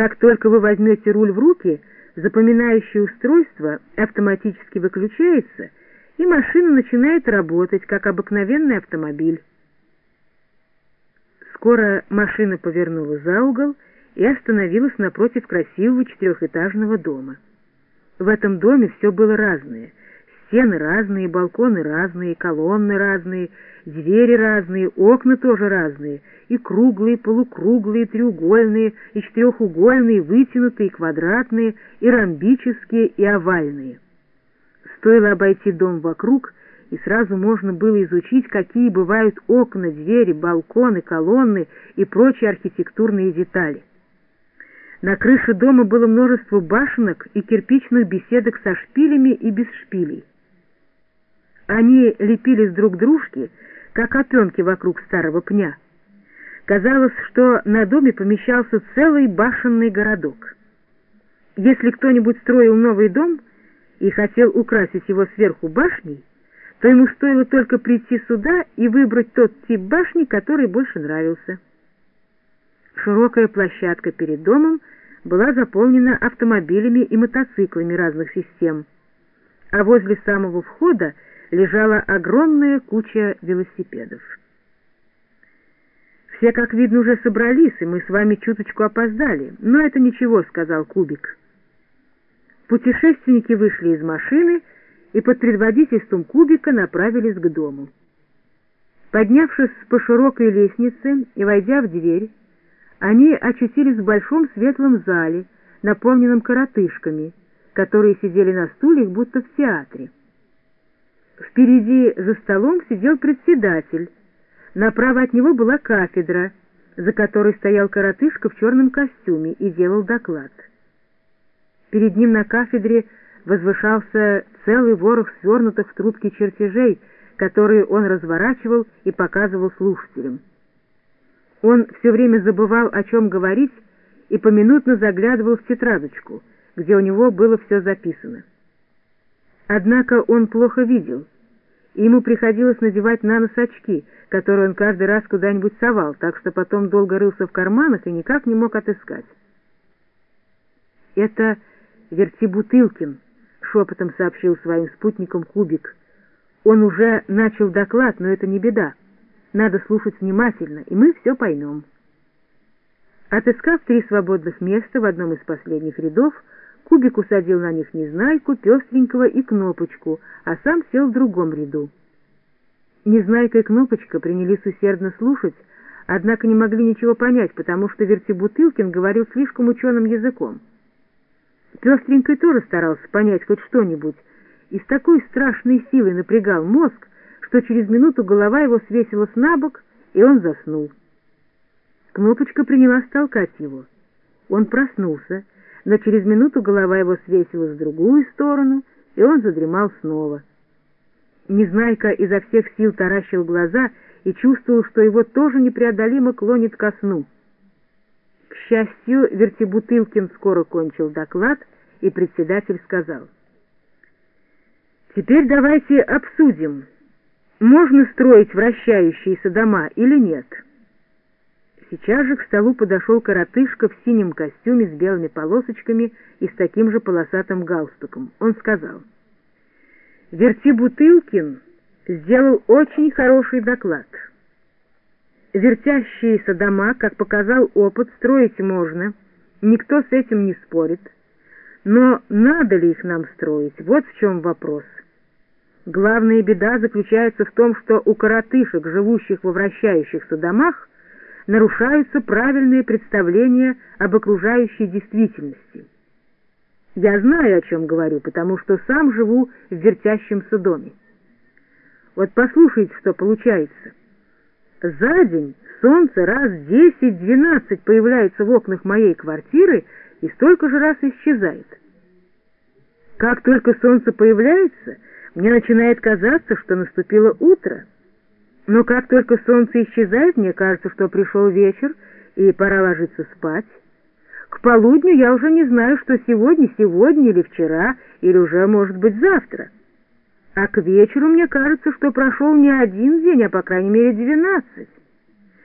Как только вы возьмете руль в руки, запоминающее устройство автоматически выключается, и машина начинает работать, как обыкновенный автомобиль. Скоро машина повернула за угол и остановилась напротив красивого четырехэтажного дома. В этом доме все было разное. Стены разные, балконы разные, колонны разные, двери разные, окна тоже разные, и круглые, полукруглые, треугольные, и четырехугольные, вытянутые, квадратные, и ромбические, и овальные. Стоило обойти дом вокруг, и сразу можно было изучить, какие бывают окна, двери, балконы, колонны и прочие архитектурные детали. На крыше дома было множество башенок и кирпичных беседок со шпилями и без шпилей. Они лепились друг к дружке, как опенки вокруг старого пня. Казалось, что на доме помещался целый башенный городок. Если кто-нибудь строил новый дом и хотел украсить его сверху башней, то ему стоило только прийти сюда и выбрать тот тип башни, который больше нравился. Широкая площадка перед домом была заполнена автомобилями и мотоциклами разных систем, а возле самого входа лежала огромная куча велосипедов. «Все, как видно, уже собрались, и мы с вами чуточку опоздали. Но это ничего», — сказал Кубик. Путешественники вышли из машины и под предводительством Кубика направились к дому. Поднявшись по широкой лестнице и войдя в дверь, они очутились в большом светлом зале, наполненном коротышками, которые сидели на стульях, будто в театре. Впереди за столом сидел председатель. Направо от него была кафедра, за которой стоял коротышка в черном костюме и делал доклад. Перед ним на кафедре возвышался целый ворох свернутых в трубки чертежей, которые он разворачивал и показывал слушателям. Он все время забывал, о чем говорить, и поминутно заглядывал в тетрадочку, где у него было все записано. Однако он плохо видел, и ему приходилось надевать на нос очки, которые он каждый раз куда-нибудь совал, так что потом долго рылся в карманах и никак не мог отыскать. «Это Вертибутылкин», — шепотом сообщил своим спутникам Кубик. «Он уже начал доклад, но это не беда. Надо слушать внимательно, и мы все поймем». Отыскав три свободных места в одном из последних рядов, Кубик усадил на них Незнайку, Пестренького и Кнопочку, а сам сел в другом ряду. Незнайка и Кнопочка принялись усердно слушать, однако не могли ничего понять, потому что Вертибутылкин говорил слишком ученым языком. Пестренький тоже старался понять хоть что-нибудь, и с такой страшной силой напрягал мозг, что через минуту голова его свесилась на бок, и он заснул. Кнопочка принялась толкать его. Он проснулся, но через минуту голова его свесилась в другую сторону, и он задремал снова. Незнайка изо всех сил таращил глаза и чувствовал, что его тоже непреодолимо клонит ко сну. К счастью, Вертибутылкин скоро кончил доклад, и председатель сказал, «Теперь давайте обсудим, можно строить вращающиеся дома или нет». Сейчас же к столу подошел коротышка в синем костюме с белыми полосочками и с таким же полосатым галстуком. Он сказал, «Верти Бутылкин сделал очень хороший доклад. Вертящиеся дома, как показал опыт, строить можно, никто с этим не спорит. Но надо ли их нам строить? Вот в чем вопрос». Главная беда заключается в том, что у коротышек, живущих во вращающихся домах, нарушаются правильные представления об окружающей действительности. Я знаю, о чем говорю, потому что сам живу в вертящемся доме. Вот послушайте, что получается. За день солнце раз десять-двенадцать появляется в окнах моей квартиры и столько же раз исчезает. Как только солнце появляется, мне начинает казаться, что наступило утро — но как только солнце исчезает, мне кажется, что пришел вечер, и пора ложиться спать. К полудню я уже не знаю, что сегодня, сегодня или вчера, или уже, может быть, завтра. А к вечеру мне кажется, что прошел не один день, а по крайней мере двенадцать.